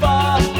far.